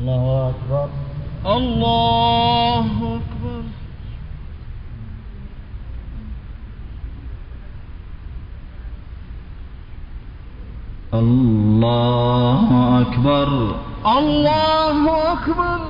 الله أكبر الله أكبر الله أكبر الله أكبر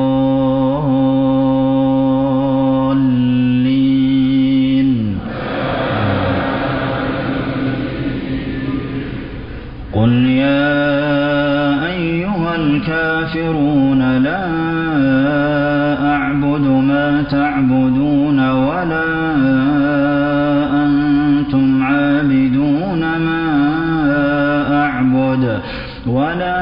أيها الكافرون لا أعبد ما تعبدون ولا أنتم عابدون ما أعبد ولا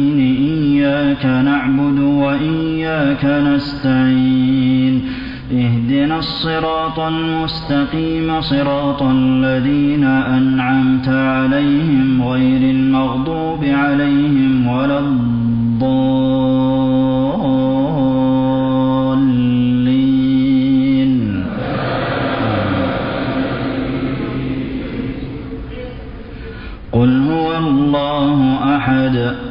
إياك نعبد وإياك نستعين. اهدنا الصراط المستقيم صراط الذين أنعمت عليهم غير المغضوب عليهم ولا الضالين. قل هو الله أحد.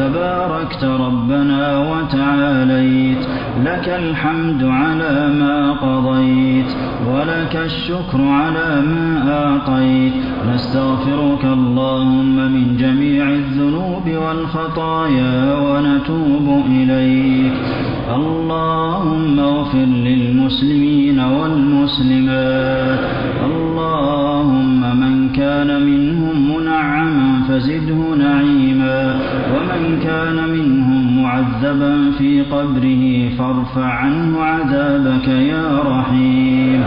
تباركت ربنا وتعاليت. لك الحمد على ما قضيت ولك الشكر على ما أعطيت. نستغفرك اللهم من جميع الذنوب والخطايا ونتوب إليك. اللهم اغفر للمسلمين والمسلمات. اللهم من كان منهم فزده نعيما ومن كان منهم معذبا في قبره فارفع عنه عذابك يا رحيم.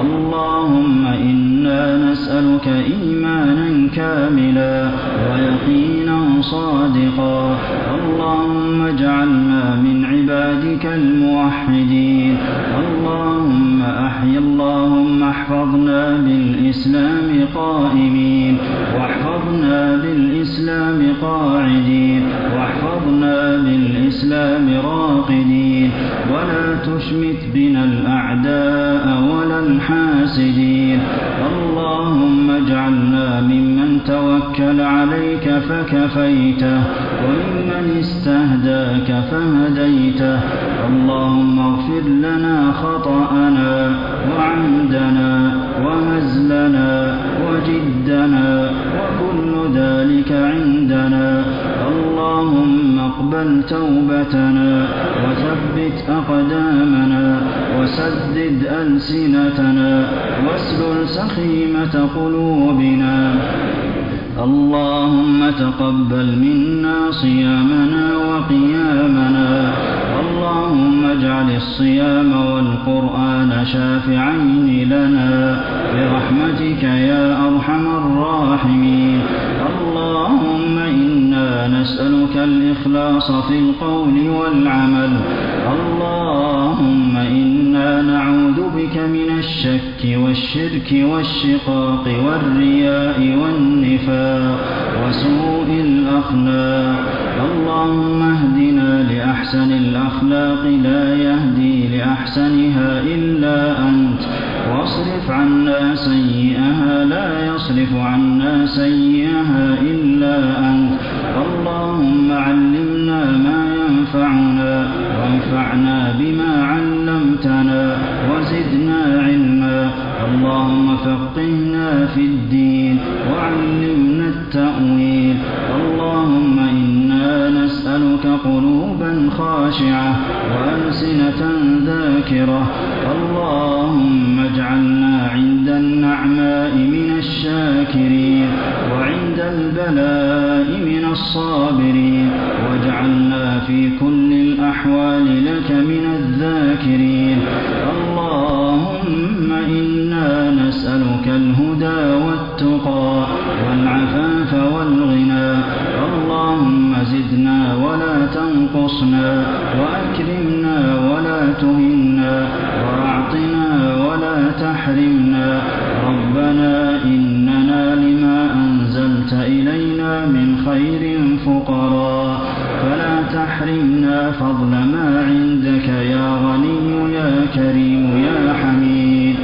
اللهم إنا نسألك إيمانا كاملا ويقينا صادقا. اللهم اجعلنا من عبادك الموحدين. اللهم أحي اللهم احفظنا بالإسلام قائمين. واحفظنا بالإسلام قاعدين واحفظنا بالإسلام راقدين. ولا تشمت بنا الأعداء ولا الحاسدين. اللهم اجعلنا ممن توكل عليك فكفيته وممن استهداك فهديته. اللهم اغفر لنا خطأنا وعمدنا وهزلنا. وجدنا وكل ذلك عندنا. اللهم اقبل توبتنا وثبت أقدامنا وسدد ألسنتنا واسلل سخيمة قلوبنا. اللهم تقبل منا صيامنا وقيامنا. اللهم اجعل الصيام والقرآن شافعين لنا. برحمتك يا أرحم الراحمين. اللهم إنا نسألك الإخلاص في القول والعمل. اللهم إنا بك من الشك والشرك والشقاق والرياء والنفاق وسوء الأخلاق. اللهم اهدنا لأحسن الأخلاق لا يهدي لأحسنها إلا أنت. واصرف عنا سيئها لا يصرف عنا سيئها إلا أنت. اللهم علمنا ما ينفعنا وانفعنا بما علمتنا. وزدنا علما. اللهم فقهنا في الدين. كريم يا حميد.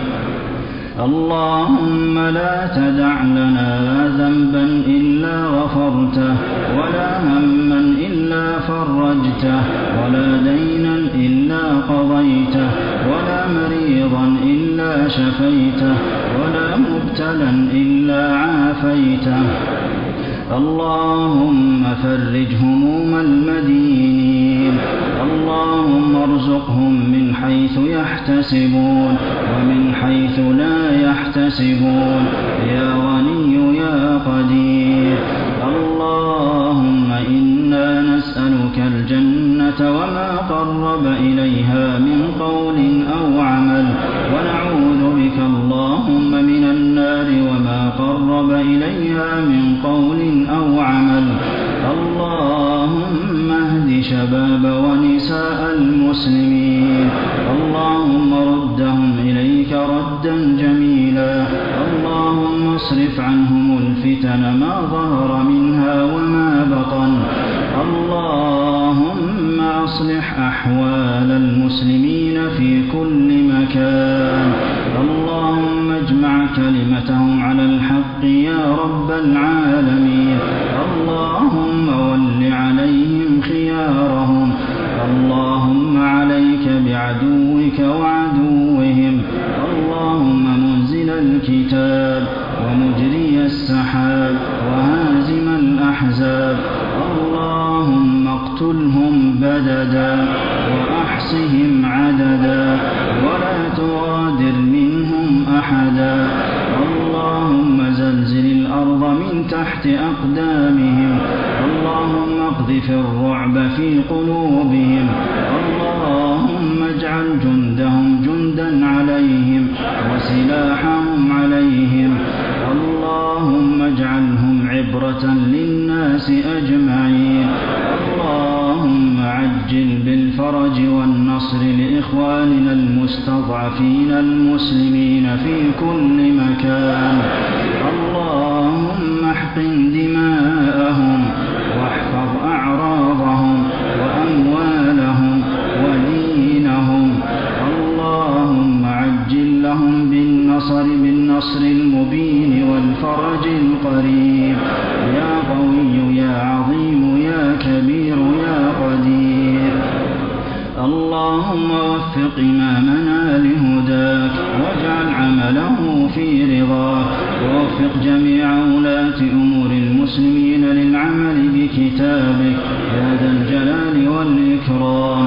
اللهم لا تدع لنا ذنبا إلا غفرته ولا هما إلا فرجته ولا دينا إلا قضيته ولا مريضا إلا شفيته ولا مبتلا إلا عافيته. اللهم فرج هموم المدينين اللهم ارزقهم من حيث يحتسبون ومن حيث لا يحتسبون. يا غني يا قدير. اللهم إنا نسألك الجنة وما قرب إليها من قول أو عمل. ونعوذ بك اللهم من النار وما قرب إليها من قول شباب ونساء المسلمين. اللهم ردهم إليك ردا جميلا. اللهم اصرف عنهم الفتن ما ظهر منها وما بطن. اللهم أصلح أحوال المسلمين في كل مكان. اللهم اجمع كلمتهم على الحق يا رب العالمين. عليهم وسلاحهم عليهم. اللهم اجعلهم عبرة للناس أجمعين. اللهم عجل بالفرج والنصر لإخواننا المستضعفين المسلمين في كل مكان. لهم بالنصر بالنصر المبين والفرج القريب. يا قوي يا عظيم يا كبير يا قدير. اللهم وفق إمامنا لهداك واجعل عمله في رضاك. ووفق جميع ولاة أمور المسلمين للعمل بكتابك. يا ذا الجلال والإكرام.